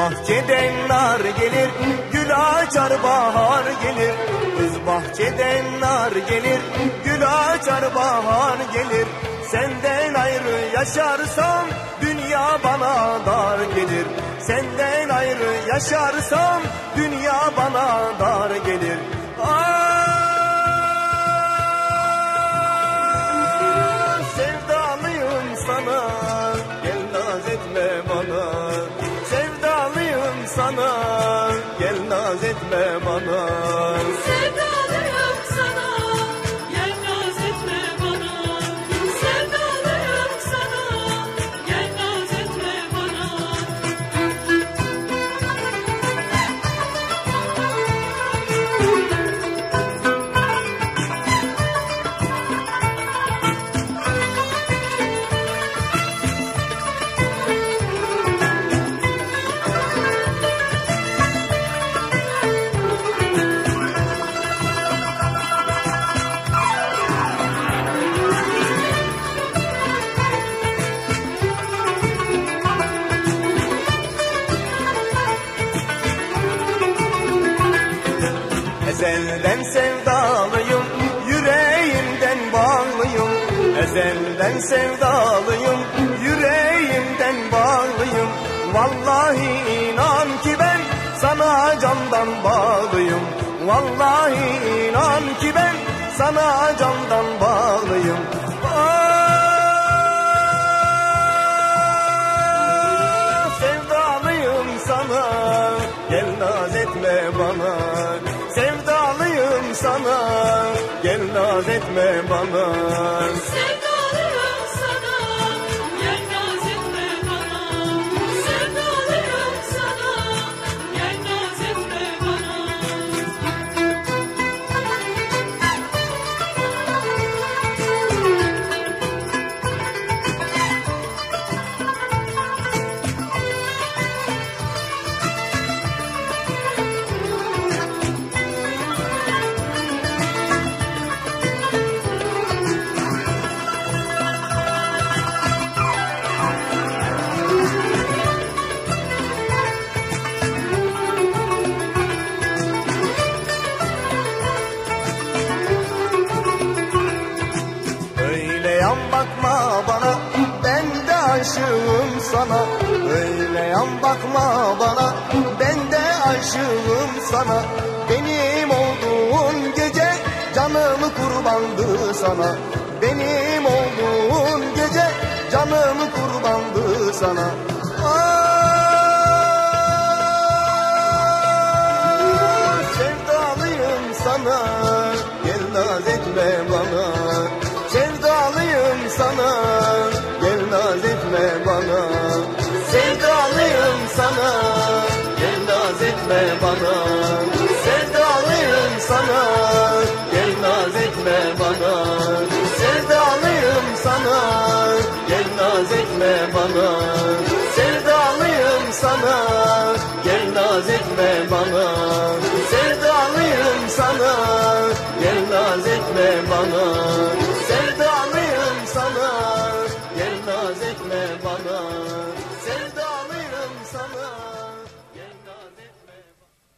bahçeden nar gelir Gül açar bahar gelir. Kız bahçeden nar gelir Gül açar bahar gelir. Senden ayrı yaşarsam Dünya bana dar gelir. Senden ayrı yaşarsam Dünya bana dar gelir sana Gel naz etme bana Ezelden sevdalıyım, yüreğimden bağlıyım. Ezelden sevdalıyım, yüreğimden bağlıyım. Vallahi inan ki ben sana candan bağlıyım. Vallahi inan ki ben sana candan bağlıyım. Ah, sevdalıyım sana Gel naz Come on. Aşığım sana. Öyle yan bakma bana Ben de aşığım sana. Benim olduğun gece Canımı kurbandı sana. Benim olduğun gece Canımı kurbandı sana. Ah, Sevdalıyım sana. Gel naz etme bana naz etme bana Sevdalıyım sana. Gel naz etme bana Sevdalıyım sana. Gel naz etme bana Sevdalıyım sana. Gel naz etme bana Sevdalıyım sana. Gel naz etme bana Sevdalıyım sana. Gel naz etme bana